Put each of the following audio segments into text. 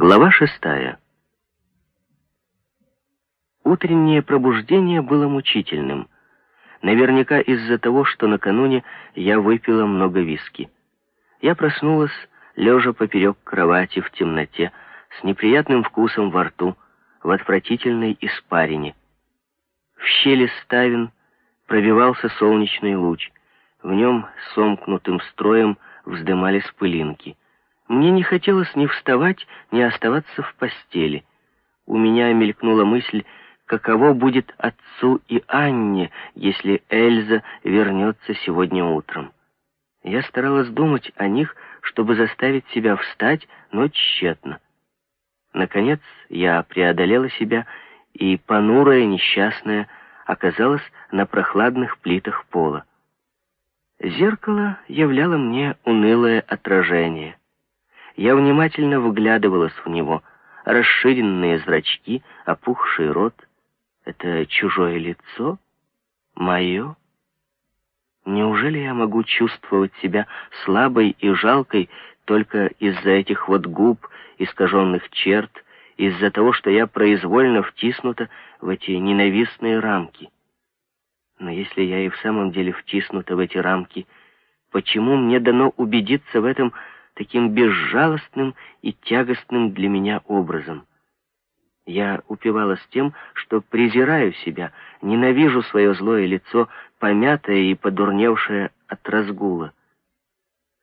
Глава шестая. Утреннее пробуждение было мучительным. Наверняка из-за того, что накануне я выпила много виски. Я проснулась, лежа поперек кровати в темноте, с неприятным вкусом во рту, в отвратительной испарине. В щели ставен пробивался солнечный луч. В нем сомкнутым строем вздымались пылинки — мне не хотелось ни вставать, ни оставаться в постели. У меня мелькнула мысль, каково будет отцу и Анне, если Эльза вернется сегодня утром. Я старалась думать о них, чтобы заставить себя встать, но тщетно. Наконец я преодолела себя, и, понурая, несчастная, оказалась на прохладных плитах пола. Зеркало являло мне унылое отражение. Я внимательно выглядывалась в него. Расширенные зрачки, опухший рот. Это чужое лицо? Мое? Неужели я могу чувствовать себя слабой и жалкой только из-за этих вот губ, искаженных черт, из-за того, что я произвольно втиснута в эти ненавистные рамки? Но если я и в самом деле втиснута в эти рамки, почему мне дано убедиться в этом, таким безжалостным и тягостным для меня образом. Я упивалась тем, что презираю себя, ненавижу свое злое лицо, помятое и подурневшее от разгула.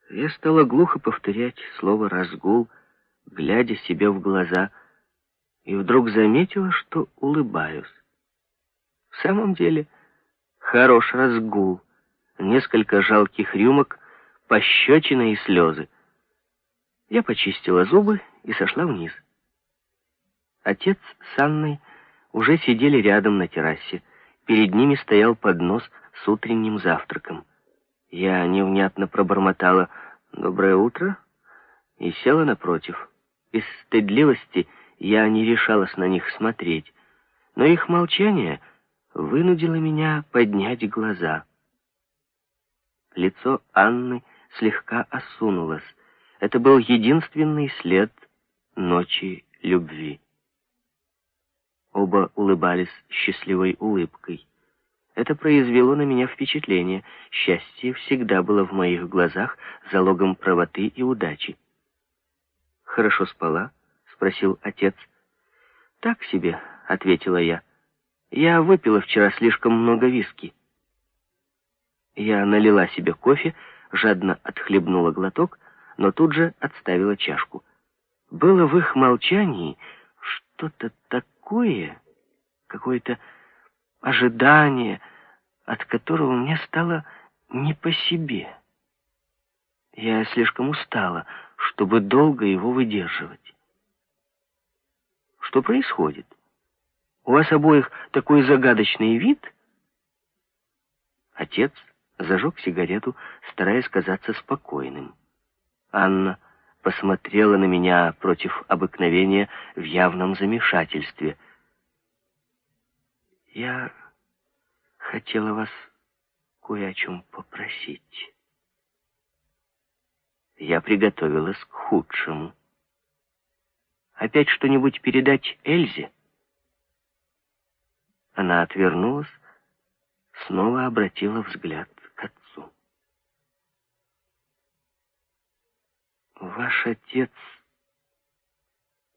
Я стала глухо повторять слово «разгул», глядя себе в глаза, и вдруг заметила, что улыбаюсь. В самом деле, хорош разгул, несколько жалких рюмок, пощечина и слезы. Я почистила зубы и сошла вниз. Отец с Анной уже сидели рядом на террасе. Перед ними стоял поднос с утренним завтраком. Я невнятно пробормотала «Доброе утро» и села напротив. Из стыдливости я не решалась на них смотреть, но их молчание вынудило меня поднять глаза. Лицо Анны слегка осунулось. Это был единственный след ночи любви. Оба улыбались счастливой улыбкой. Это произвело на меня впечатление. Счастье всегда было в моих глазах залогом правоты и удачи. «Хорошо спала?» — спросил отец. «Так себе», — ответила я. «Я выпила вчера слишком много виски». Я налила себе кофе, жадно отхлебнула глоток но тут же отставила чашку. Было в их молчании что-то такое, какое-то ожидание, от которого мне стало не по себе. Я слишком устала, чтобы долго его выдерживать. Что происходит? У вас обоих такой загадочный вид? Отец зажег сигарету, стараясь казаться спокойным. Анна посмотрела на меня против обыкновения в явном замешательстве. «Я хотела вас кое о чем попросить. Я приготовилась к худшему. Опять что-нибудь передать Эльзе?» Она отвернулась, снова обратила взгляд Ваш отец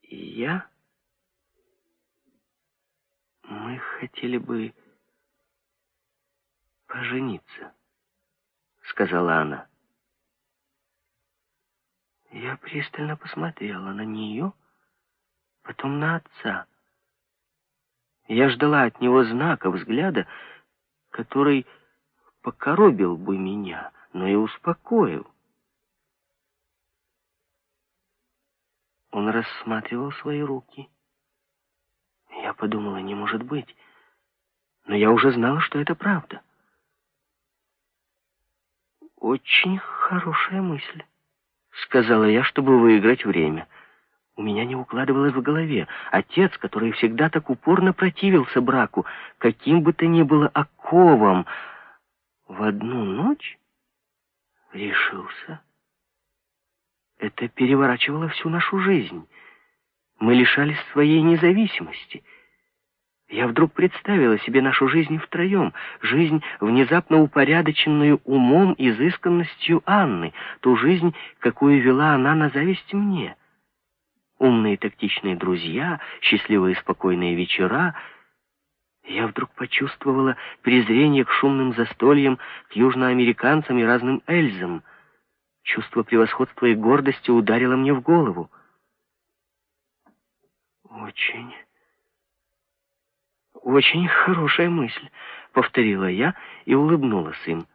и я? Мы хотели бы пожениться, сказала она. Я пристально посмотрела на нее, потом на отца. Я ждала от него знака, взгляда, который покоробил бы меня, но и успокоил. Он рассматривал свои руки. Я подумала, не может быть. Но я уже знала, что это правда. «Очень хорошая мысль», — сказала я, чтобы выиграть время. У меня не укладывалось в голове. Отец, который всегда так упорно противился браку, каким бы то ни было оковом, в одну ночь решился. Это переворачивало всю нашу жизнь. Мы лишались своей независимости. Я вдруг представила себе нашу жизнь втроем, жизнь, внезапно упорядоченную умом, изысканностью Анны, ту жизнь, какую вела она на зависть мне. Умные тактичные друзья, счастливые спокойные вечера. Я вдруг почувствовала презрение к шумным застольям, к южноамериканцам и разным эльзам. Чувство превосходства и гордости ударило мне в голову. Очень «Очень хорошая мысль», — повторила я и улыбнулась им.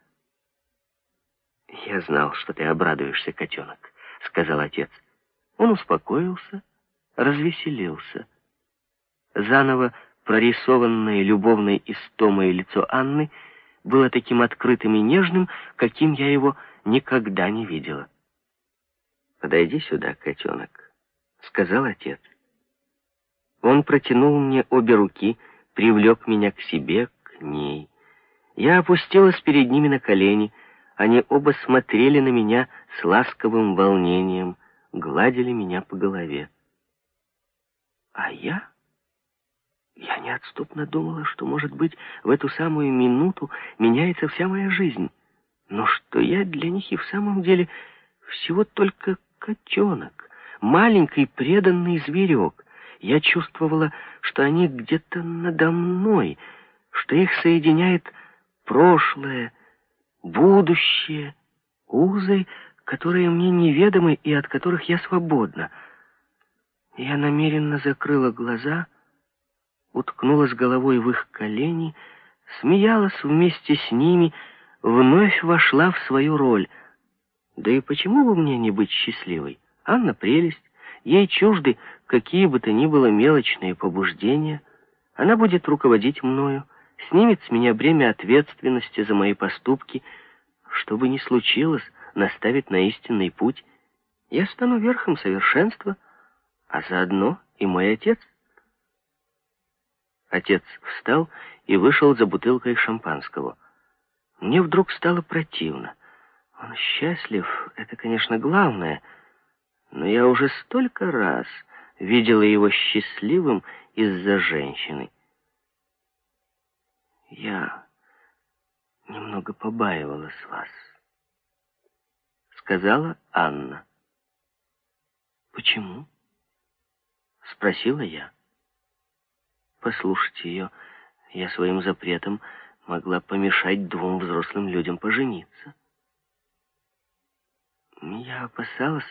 «Я знал, что ты обрадуешься, котенок», — сказал отец. Он успокоился, развеселился. Заново прорисованное любовной истомой лицо Анны было таким открытым и нежным, каким я его никогда не видела. «Подойди сюда, котенок», — сказал отец. Он протянул мне обе руки — привлек меня к себе, к ней. Я опустилась перед ними на колени. Они оба смотрели на меня с ласковым волнением, гладили меня по голове. А я... Я неотступно думала, что, может быть, в эту самую минуту меняется вся моя жизнь. Но что я для них и в самом деле всего только котенок, маленький преданный зверек. Я чувствовала, что они где-то надо мной, что их соединяет прошлое, будущее, узы, которые мне неведомы и от которых я свободна. Я намеренно закрыла глаза, уткнулась головой в их колени, смеялась вместе с ними, вновь вошла в свою роль. Да и почему бы мне не быть счастливой? Анна прелесть, Ей чужды какие бы то ни было мелочные побуждения. Она будет руководить мною, снимет с меня бремя ответственности за мои поступки. Что бы ни случилось, наставит на истинный путь. Я стану верхом совершенства, а заодно и мой отец. Отец встал и вышел за бутылкой шампанского. Мне вдруг стало противно. Он счастлив, это, конечно, главное — но я уже столько раз видела его счастливым из-за женщины. Я немного побаивалась вас, сказала Анна. Почему? Спросила я. Послушать ее, я своим запретом могла помешать двум взрослым людям пожениться. Я опасалась,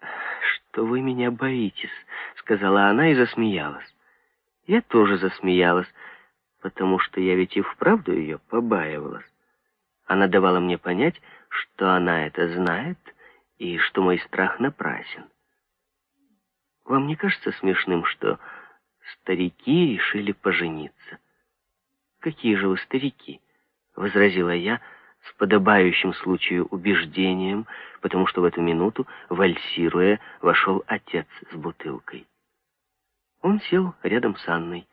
что вы меня боитесь», — сказала она и засмеялась. Я тоже засмеялась, потому что я ведь и вправду ее побаивалась. Она давала мне понять, что она это знает и что мой страх напрасен. Вам не кажется смешным, что старики решили пожениться? Какие же вы старики? — возразила я, — с подобающим случаю убеждением, потому что в эту минуту, вальсируя, вошел отец с бутылкой. Он сел рядом с Анной,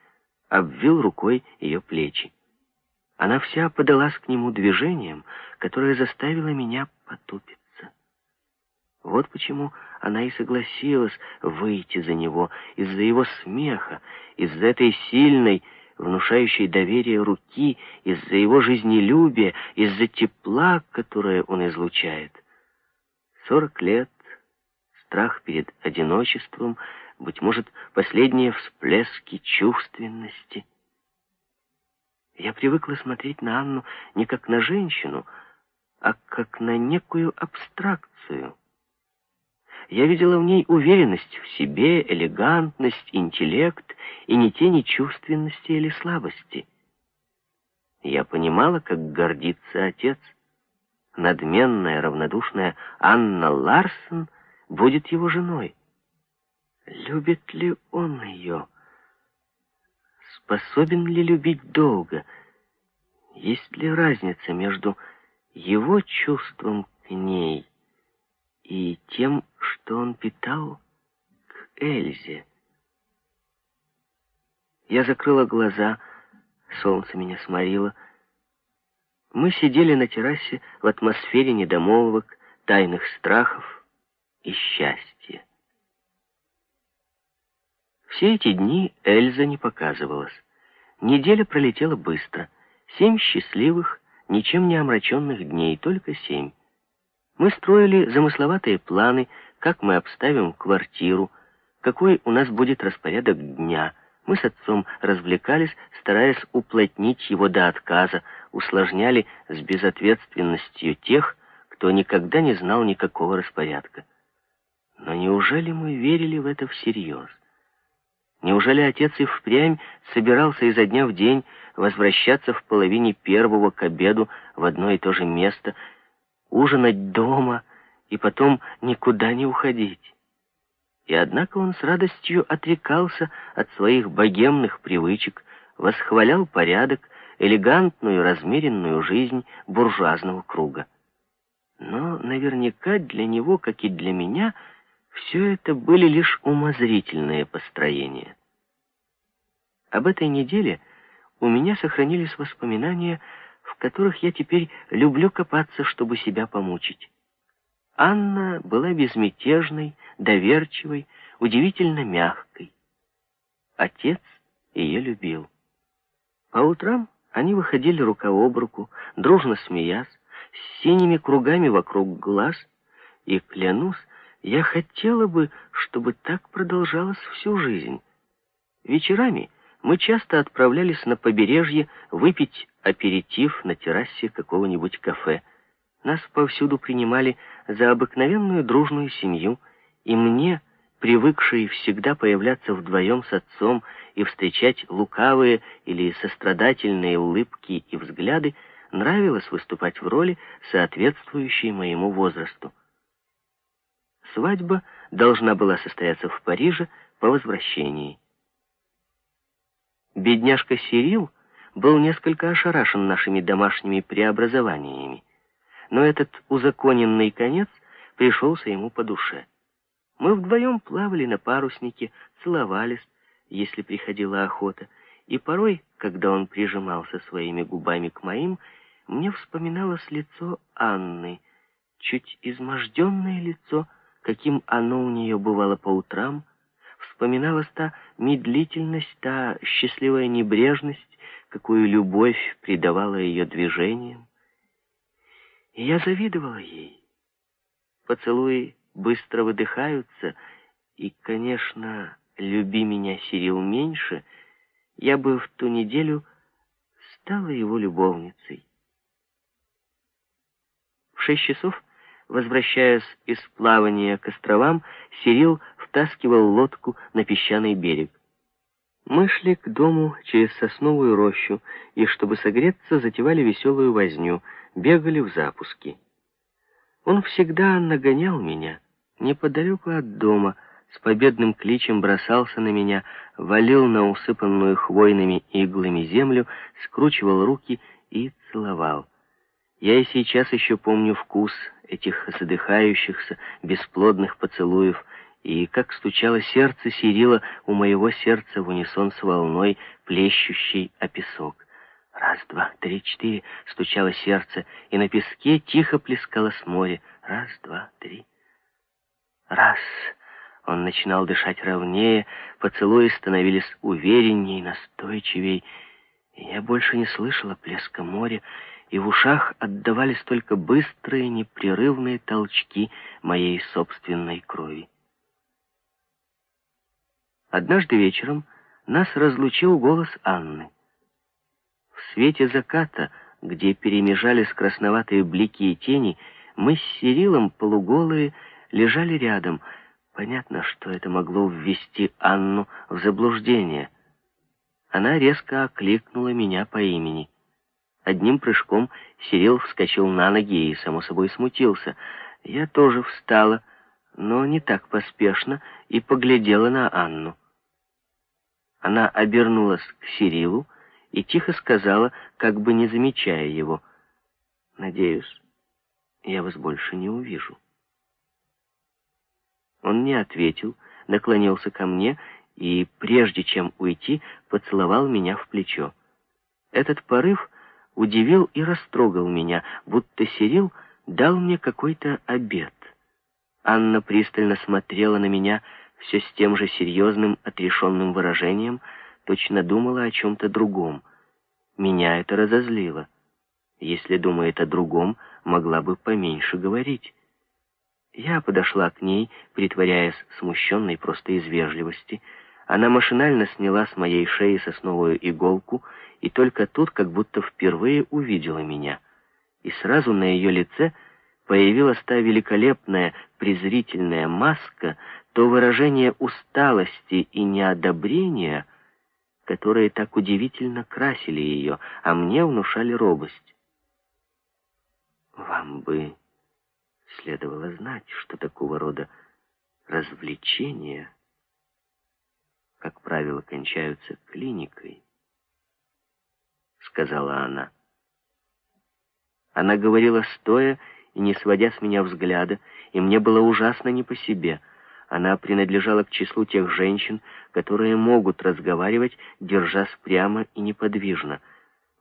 обвил рукой ее плечи. Она вся подалась к нему движением, которое заставило меня потупиться. Вот почему она и согласилась выйти за него, из-за его смеха, из-за этой сильной, внушающей доверие руки, из-за его жизнелюбия, из-за тепла, которое он излучает. Сорок лет, страх перед одиночеством, быть может, последние всплески чувственности. Я привыкла смотреть на Анну не как на женщину, а как на некую абстракцию — я видела в ней уверенность в себе, элегантность, интеллект и ни тени чувственности или слабости. Я понимала, как гордится отец. Надменная, равнодушная Анна Ларсон будет его женой. Любит ли он ее? Способен ли любить долго? Есть ли разница между его чувством к ней и тем, что он питал к Эльзе. Я закрыла глаза, солнце меня сморило. Мы сидели на террасе в атмосфере недомолвок, тайных страхов и счастья. Все эти дни Эльза не показывалась. Неделя пролетела быстро. Семь счастливых, ничем не омраченных дней, только семь. Мы строили замысловатые планы, как мы обставим квартиру, какой у нас будет распорядок дня. Мы с отцом развлекались, стараясь уплотнить его до отказа, усложняли с безответственностью тех, кто никогда не знал никакого распорядка. Но неужели мы верили в это всерьез? Неужели отец и впрямь собирался изо дня в день возвращаться в половине первого к обеду в одно и то же место, ужинать дома и потом никуда не уходить? И однако он с радостью отрекался от своих богемных привычек, восхвалял порядок, элегантную, размеренную жизнь буржуазного круга. Но наверняка для него, как и для меня, все это были лишь умозрительные построения. Об этой неделе у меня сохранились воспоминания, в которых я теперь люблю копаться, чтобы себя помучить. Анна была безмятежной, доверчивой, удивительно мягкой. Отец ее любил. По утрам они выходили рука об руку, дружно смеясь, с синими кругами вокруг глаз, и, клянусь, я хотела бы, чтобы так продолжалось всю жизнь. Вечерами мы часто отправлялись на побережье выпить аперитив на террасе какого-нибудь кафе. Нас повсюду принимали за обыкновенную дружную семью, и мне, привыкшей всегда появляться вдвоем с отцом и встречать лукавые или сострадательные улыбки и взгляды, нравилось выступать в роли, соответствующей моему возрасту. Свадьба должна была состояться в Париже по возвращении. Бедняжка Сирил был несколько ошарашен нашими домашними преобразованиями, но этот узаконенный конец пришелся ему по душе. Мы вдвоем плавали на паруснике, целовались, если приходила охота, и порой, когда он прижимался своими губами к моим, мне вспоминалось лицо Анны, чуть изможденное лицо, каким оно у нее бывало по утрам, вспоминалась та медлительность, та счастливая небрежность, какую любовь придавала ее движениям. И я завидовала ей. Поцелуи быстро выдыхаются, и, конечно, люби меня Сирил меньше, я бы в ту неделю стала его любовницей. В шесть часов Возвращаясь из плавания к островам, Сирил втаскивал лодку на песчаный берег. Мы шли к дому через сосновую рощу, и, чтобы согреться, затевали веселую возню, бегали в запуски. Он всегда нагонял меня, неподалеку от дома, с победным кличем бросался на меня, валил на усыпанную хвойными иглами землю, скручивал руки и целовал. Я и сейчас еще помню вкус этих задыхающихся, бесплодных поцелуев, и как стучало сердце Сирила у моего сердца в унисон с волной, плещущей о песок. Раз, два, три, четыре стучало сердце, и на песке тихо плескалось море. Раз, два, три. Раз. Он начинал дышать ровнее, поцелуи становились уверенней, настойчивей. И я больше не слышала плеска моря, и в ушах отдавались только быстрые, непрерывные толчки моей собственной крови. Однажды вечером нас разлучил голос Анны. В свете заката, где перемежались красноватые блики и тени, мы с Сирилом полуголые лежали рядом. Понятно, что это могло ввести Анну в заблуждение. Она резко окликнула меня по имени — Одним прыжком Сирил вскочил на ноги и, само собой, смутился. Я тоже встала, но не так поспешно, и поглядела на Анну. Она обернулась к Сирилу и тихо сказала, как бы не замечая его, «Надеюсь, я вас больше не увижу». Он не ответил, наклонился ко мне и, прежде чем уйти, поцеловал меня в плечо. Этот порыв удивил и растрогал меня, будто Сирил дал мне какой-то обед. Анна пристально смотрела на меня все с тем же серьезным, отрешенным выражением, точно думала о чем-то другом. Меня это разозлило. Если думает о другом, могла бы поменьше говорить. Я подошла к ней, притворяясь смущенной просто из вежливости. Она машинально сняла с моей шеи сосновую иголку и только тут как будто впервые увидела меня. И сразу на ее лице появилась та великолепная презрительная маска, то выражение усталости и неодобрения, которые так удивительно красили ее, а мне внушали робость. Вам бы следовало знать, что такого рода развлечения, как правило, кончаются клиникой, сказала она. Она говорила стоя и не сводя с меня взгляда, и мне было ужасно не по себе. Она принадлежала к числу тех женщин, которые могут разговаривать, держась прямо и неподвижно —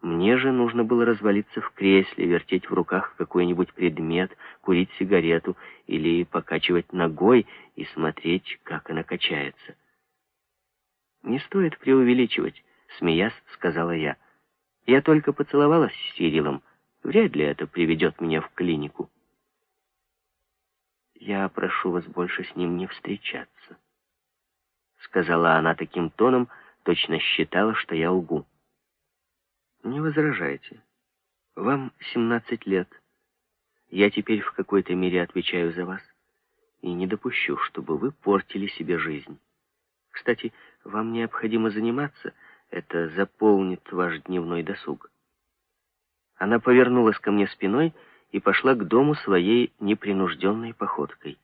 мне же нужно было развалиться в кресле, вертеть в руках какой-нибудь предмет, курить сигарету или покачивать ногой и смотреть, как она качается. «Не стоит преувеличивать», — смеясь, сказала я. «Я только поцеловалась с Сирилом. Вряд ли это приведет меня в клинику». «Я прошу вас больше с ним не встречаться», — сказала она таким тоном, точно считала, что я лгу. Не возражайте. Вам 17 лет. Я теперь в какой-то мере отвечаю за вас и не допущу, чтобы вы портили себе жизнь. Кстати, вам необходимо заниматься, это заполнит ваш дневной досуг. Она повернулась ко мне спиной и пошла к дому своей непринужденной походкой.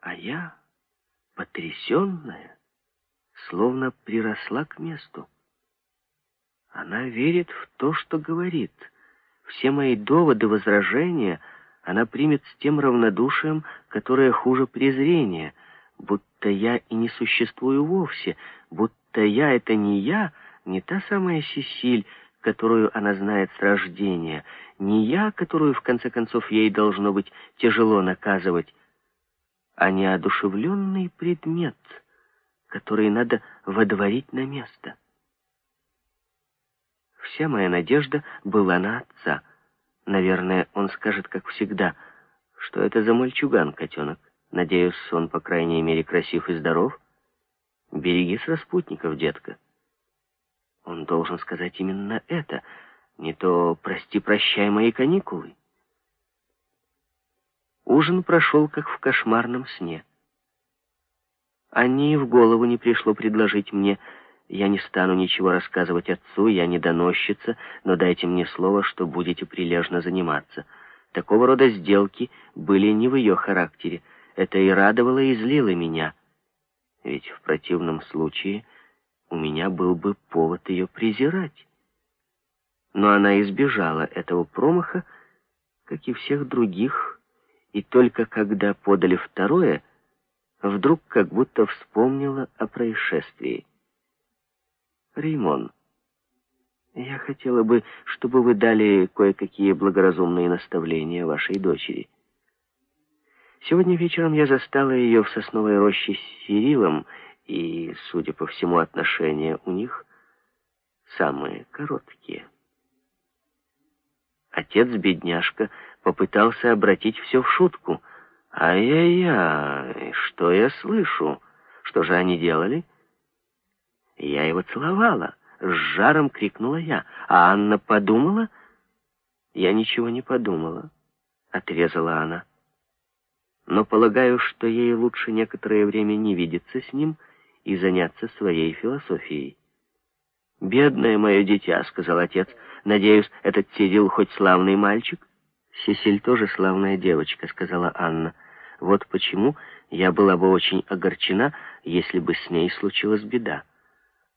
А я, потрясенная, словно приросла к месту. Она верит в то, что говорит. Все мои доводы, возражения она примет с тем равнодушием, которое хуже презрения, будто я и не существую вовсе, будто я — это не я, не та самая Сесиль, которую она знает с рождения, не я, которую, в конце концов, ей должно быть тяжело наказывать, а неодушевленный предмет, который надо водворить на место. Вся моя надежда была на отца. Наверное, он скажет, как всегда, что это за мальчуган, котенок. Надеюсь, он, по крайней мере, красив и здоров. Берегись распутников, детка. Он должен сказать именно это. Не то «прости-прощай мои каникулы». Ужин прошел, как в кошмарном сне. Анне в голову не пришло предложить мне я не стану ничего рассказывать отцу, я не доносчица, но дайте мне слово, что будете прилежно заниматься. Такого рода сделки были не в ее характере. Это и радовало, и злило меня. Ведь в противном случае у меня был бы повод ее презирать. Но она избежала этого промаха, как и всех других, и только когда подали второе, вдруг как будто вспомнила о происшествии. Реймон, я хотела бы, чтобы вы дали кое-какие благоразумные наставления вашей дочери. Сегодня вечером я застала ее в сосновой роще с Сирилом, и, судя по всему, отношения у них самые короткие. Отец-бедняжка попытался обратить все в шутку. «Ай-яй-яй, что я слышу? Что же они делали?» Я его целовала. С жаром крикнула я. А Анна подумала? Я ничего не подумала. Отрезала она. Но полагаю, что ей лучше некоторое время не видеться с ним и заняться своей философией. «Бедное мое дитя», — сказал отец. «Надеюсь, этот Сирил хоть славный мальчик?» «Сесиль тоже славная девочка», — сказала Анна. «Вот почему я была бы очень огорчена, если бы с ней случилась беда».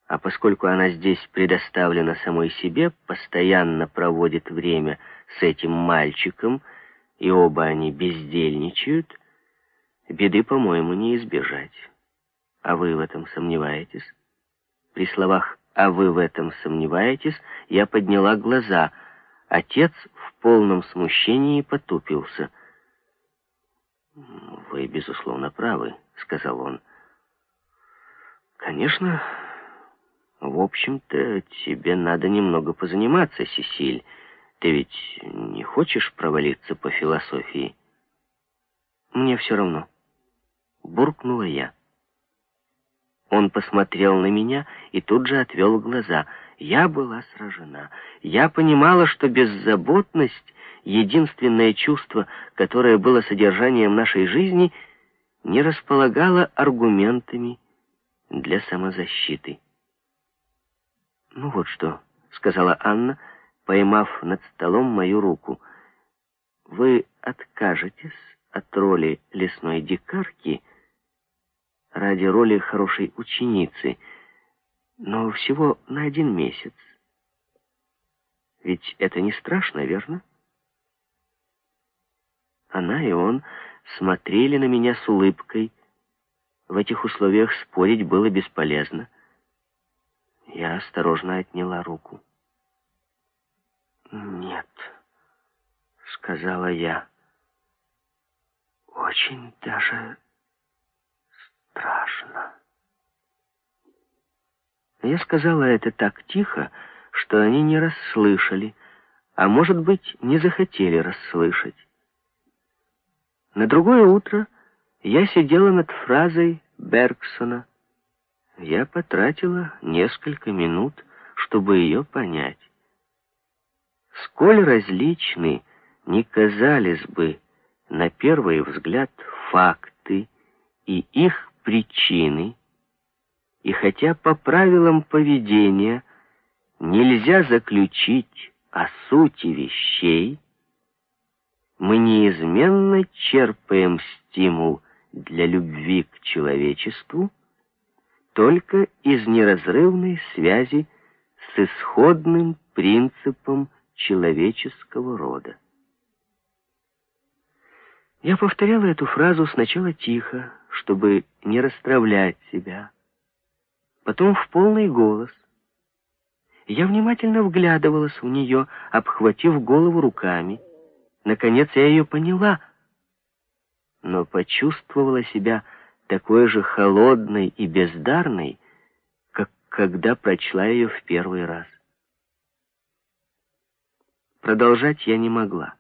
А поскольку она здесь предоставлена самой себе, постоянно проводит время с этим мальчиком, и оба они бездельничают, беды, по-моему, не избежать. А вы в этом сомневаетесь? При словах «а вы в этом сомневаетесь» я подняла глаза. Отец в полном смущении потупился. «Вы, безусловно, правы», — сказал он, — Конечно, в общем-то, тебе надо немного позаниматься, Сесиль. Ты ведь не хочешь провалиться по философии? Мне все равно. Буркнула я. Он посмотрел на меня и тут же отвел глаза. Я была сражена. Я понимала, что беззаботность, единственное чувство, которое было содержанием нашей жизни, не располагало аргументами для самозащиты. «Ну вот что», — сказала Анна, поймав над столом мою руку. «Вы откажетесь от роли лесной дикарки, — ради роли хорошей ученицы, но всего на один месяц. Ведь это не страшно, верно? Она и он смотрели на меня с улыбкой. В этих условиях спорить было бесполезно. Я осторожно отняла руку. «Нет», — сказала я, — «очень даже страшно. Я сказала это так тихо, что они не расслышали, а, может быть, не захотели расслышать. На другое утро я сидела над фразой Бергсона. Я потратила несколько минут, чтобы ее понять. Сколь различны не казались бы на первый взгляд факты и их причины, и хотя по правилам поведения нельзя заключить о сути вещей, мы неизменно черпаем стимул для любви к человечеству только из неразрывной связи с исходным принципом человеческого рода. Я повторяла эту фразу сначала тихо, чтобы не расстравлять себя. Потом в полный голос. Я внимательно вглядывалась в нее, обхватив голову руками. Наконец я ее поняла, но почувствовала себя такой же холодной и бездарной, как когда прочла ее в первый раз. Продолжать я не могла.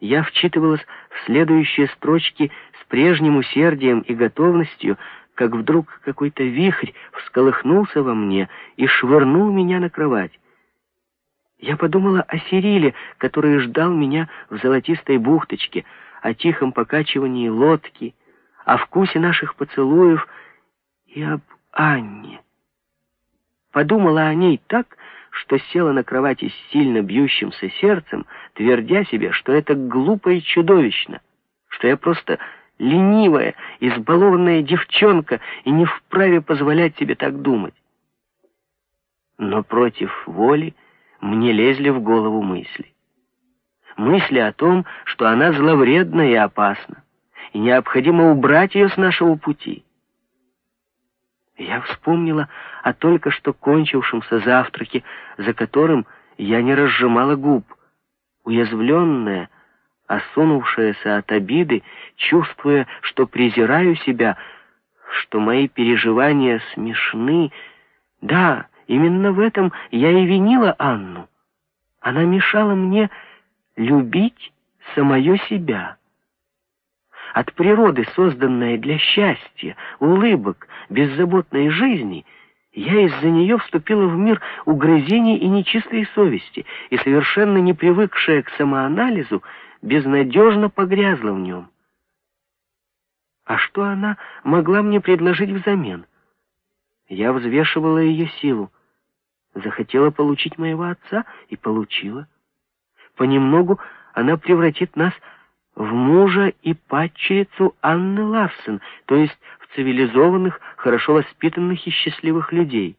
Я вчитывалась в следующие строчки с прежним усердием и готовностью, как вдруг какой-то вихрь всколыхнулся во мне и швырнул меня на кровать. Я подумала о Сириле, который ждал меня в золотистой бухточке, о тихом покачивании лодки, о вкусе наших поцелуев и об Анне. Подумала о ней так, что села на кровати с сильно бьющимся сердцем, твердя себе, что это глупо и чудовищно, что я просто ленивая, избалованная девчонка и не вправе позволять себе так думать. Но против воли мне лезли в голову мысли. Мысли о том, что она зловредна и опасна, и необходимо убрать ее с нашего пути. Я вспомнила о только что кончившемся завтраке, за которым я не разжимала губ. Уязвленная, осунувшаяся от обиды, чувствуя, что презираю себя, что мои переживания смешны. Да, именно в этом я и винила Анну. Она мешала мне любить самое себя от природы, созданная для счастья, улыбок, беззаботной жизни, я из-за нее вступила в мир угрызений и нечистой совести, и, совершенно не привыкшая к самоанализу, безнадежно погрязла в нем. А что она могла мне предложить взамен? Я взвешивала ее силу. Захотела получить моего отца и получила. Понемногу она превратит нас в мужа и падчерицу Анны Ларсен, то есть цивилизованных, хорошо воспитанных и счастливых людей.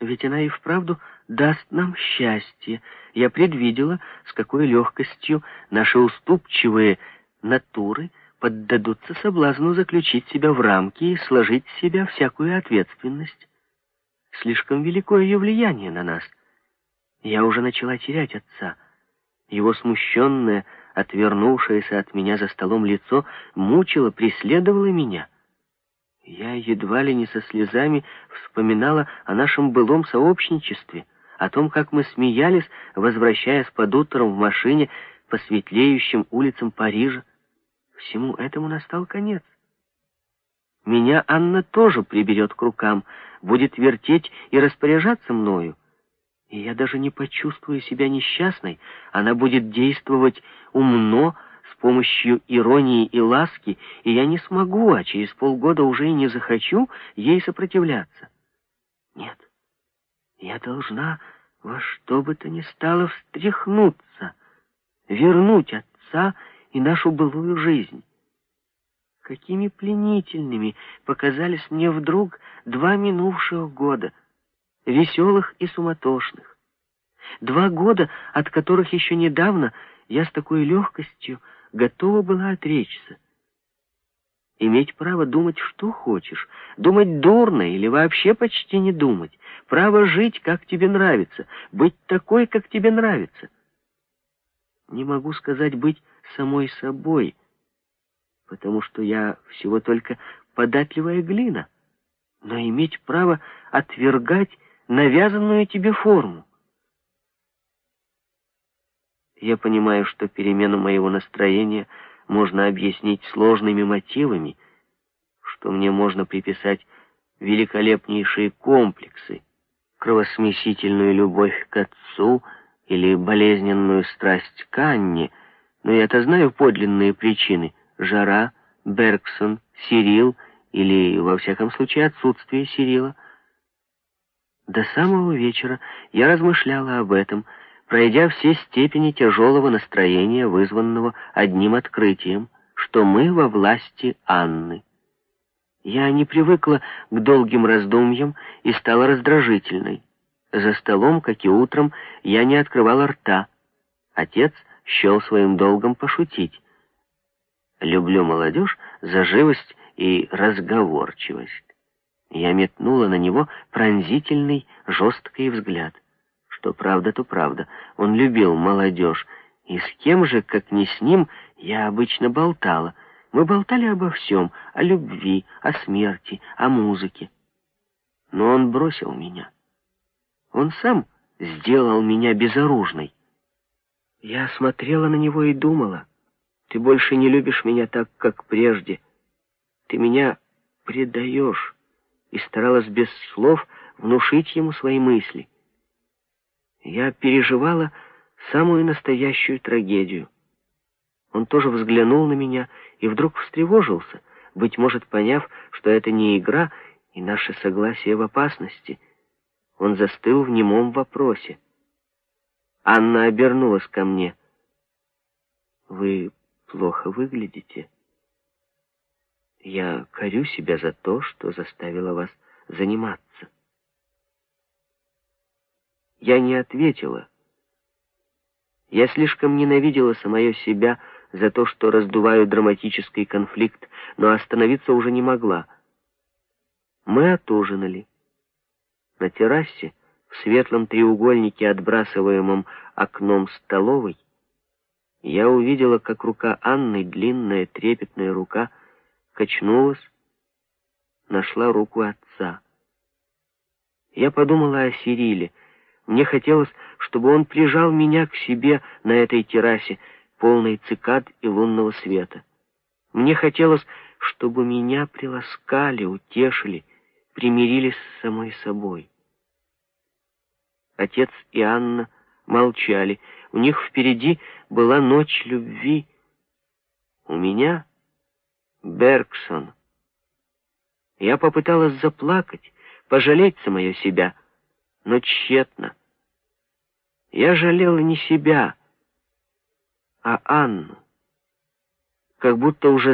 Ведь она и вправду даст нам счастье. Я предвидела, с какой легкостью наши уступчивые натуры поддадутся соблазну заключить себя в рамки и сложить с себя всякую ответственность. Слишком велико ее влияние на нас. Я уже начала терять отца. Его смущенное, отвернувшееся от меня за столом лицо мучило, преследовало меня. Я едва ли не со слезами вспоминала о нашем былом сообщничестве, о том, как мы смеялись, возвращаясь под утром в машине по светлеющим улицам Парижа. Всему этому настал конец. Меня Анна тоже приберет к рукам, будет вертеть и распоряжаться мною. И я даже не почувствую себя несчастной. Она будет действовать умно, помощью иронии и ласки, и я не смогу, а через полгода уже и не захочу ей сопротивляться. Нет, я должна во что бы то ни стало встряхнуться, вернуть отца и нашу былую жизнь. Какими пленительными показались мне вдруг два минувших года, веселых и суматошных. Два года, от которых еще недавно я с такой легкостью готова была отречься. Иметь право думать, что хочешь, думать дурно или вообще почти не думать, право жить, как тебе нравится, быть такой, как тебе нравится. Не могу сказать быть самой собой, потому что я всего только податливая глина, но иметь право отвергать навязанную тебе форму. Я понимаю, что перемену моего настроения можно объяснить сложными мотивами, что мне можно приписать великолепнейшие комплексы, кровосмесительную любовь к отцу или болезненную страсть к Анне, но я-то знаю подлинные причины — жара, Бергсон, Сирил или, во всяком случае, отсутствие Сирила. До самого вечера я размышляла об этом — пройдя все степени тяжелого настроения, вызванного одним открытием, что мы во власти Анны. Я не привыкла к долгим раздумьям и стала раздражительной. За столом, как и утром, я не открывала рта. Отец счел своим долгом пошутить. Люблю молодежь за живость и разговорчивость. Я метнула на него пронзительный, жесткий взгляд. Что правда, то правда. Он любил молодежь. И с кем же, как не с ним, я обычно болтала. Мы болтали обо всем, о любви, о смерти, о музыке. Но он бросил меня. Он сам сделал меня безоружной. Я смотрела на него и думала, ты больше не любишь меня так, как прежде. Ты меня предаешь. И старалась без слов внушить ему свои мысли. Я переживала самую настоящую трагедию. Он тоже взглянул на меня и вдруг встревожился, быть может, поняв, что это не игра и наше согласие в опасности. Он застыл в немом вопросе. Анна обернулась ко мне. «Вы плохо выглядите. Я корю себя за то, что заставила вас заниматься». Я не ответила. Я слишком ненавидела самое себя за то, что раздуваю драматический конфликт, но остановиться уже не могла. Мы отужинали. На террасе, в светлом треугольнике, отбрасываемом окном столовой, я увидела, как рука Анны, длинная трепетная рука, качнулась, нашла руку отца. Я подумала о Сириле, мне хотелось, чтобы он прижал меня к себе на этой террасе, полной цикад и лунного света. Мне хотелось, чтобы меня приласкали, утешили, примирились с самой собой. Отец и Анна молчали. У них впереди была ночь любви. У меня Бергсон. Я попыталась заплакать, пожалеть самое себя — но тщетно. Я жалела не себя, а Анну, как будто уже